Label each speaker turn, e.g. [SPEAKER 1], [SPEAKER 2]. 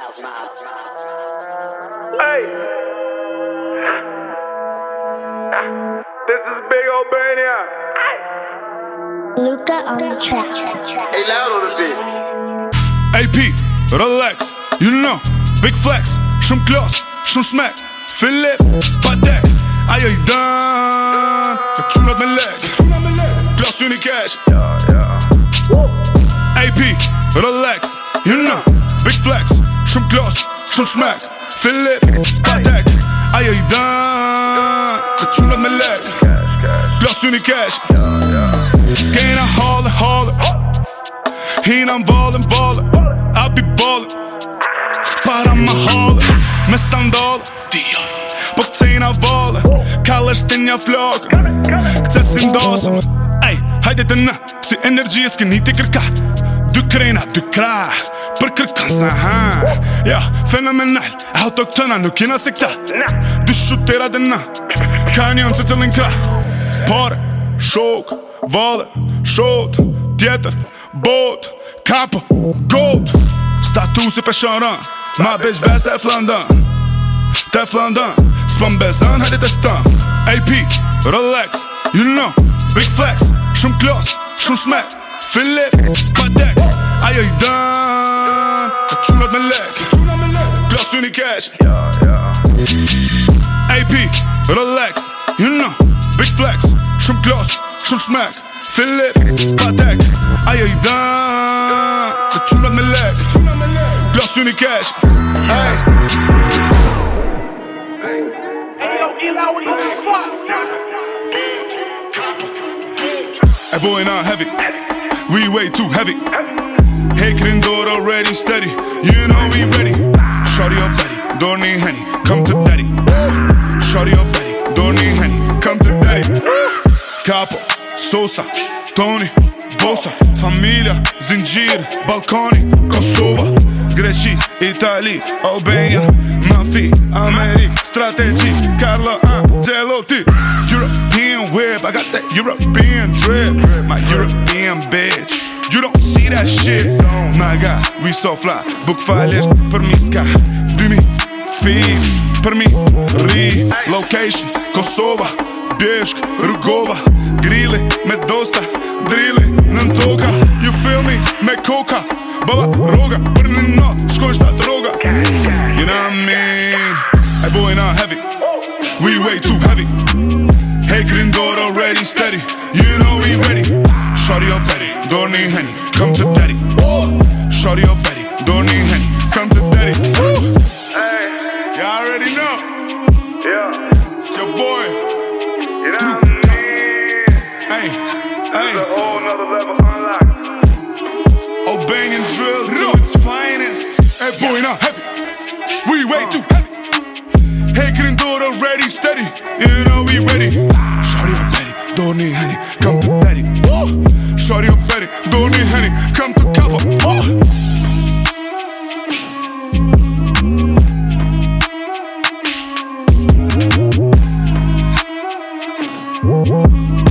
[SPEAKER 1] Hey. This is Big Albania.
[SPEAKER 2] Luca on the track.
[SPEAKER 1] Hey, loud on the beat.
[SPEAKER 3] AP, relax, you know, big flex, shumë klos, shumë smek, Filip, Patek, ajo i dën, ka qunat me lek, klos unë i cash, AP, relax, you know, big flex, shumë gloss shumë shmek Filip, patek Ajo i dan Të qunët me lek. Klos ju një kesh Skena hale, hale Hina më valë, më valë A pi balë Para më hale Me sandale Po cena valë Kalësht të një flokë Këtë si ndosëm Ej, hajde të në Si energjie s'keni të kërka. Dy krena, dy krah Për kërkan s'na ha? Ja, fenomenal Autoktona nuk jena se këta. Dy shutera dhe na. Ka njën se cëllin kra. Pare, shok, vale, shot Tjetër, bot, kapo, gold Statusi për shërën Ma bitch best e flëndën Te flëndën S'pëm bezën, hajde të stëm AP, relax, you know Big flex, shumë klos, shumë smek Filip, Patek Ajo smek Filip, Patek Ajo i dën Të qunat me lek Klos unë i cash Hey
[SPEAKER 4] Hey yo, Eli, what the fuck?
[SPEAKER 3] That boy not heavy. We way too heavy. Hekrin door already steady. You know we ready. Shorty your Betty, don't need honey, Come to daddy. Shorty your Betty, don't need honey, Come to daddy. Capo, Sosa, Tony, Bosa, familja, zingjir, balkoni, Kosova, Greqi, Itali, Albania, Mafi, Amerik, strategji, Carlo Ancelotti, European whip, I got that European drip, my European bitch. You don't see that shit, my God, we so fly, book falesht për mi s'ka, 2000 për mi ri, location, Kosova, Bjeshk, Rugova, Grilli, me dosta, drilli, në toka You feel me, me koka Baba, roga, për në not, shkoj shtat roga You know what I mean? Hey boy, not heavy. We way too heavy. Hey, Grindor already steady. You know we ready. Shorty your Betty, don't need henny Come to daddy Shorty your Betty, don't need henny Come to daddy
[SPEAKER 1] Hey,
[SPEAKER 3] Hey boy, not heavy. We way too heavy. Hey, door already steady. You know we ready. Shorty up Betty, don't need honey. Come to daddy. Ooh. Shorty up Betty, don't need honey. Come to cover. Ooh.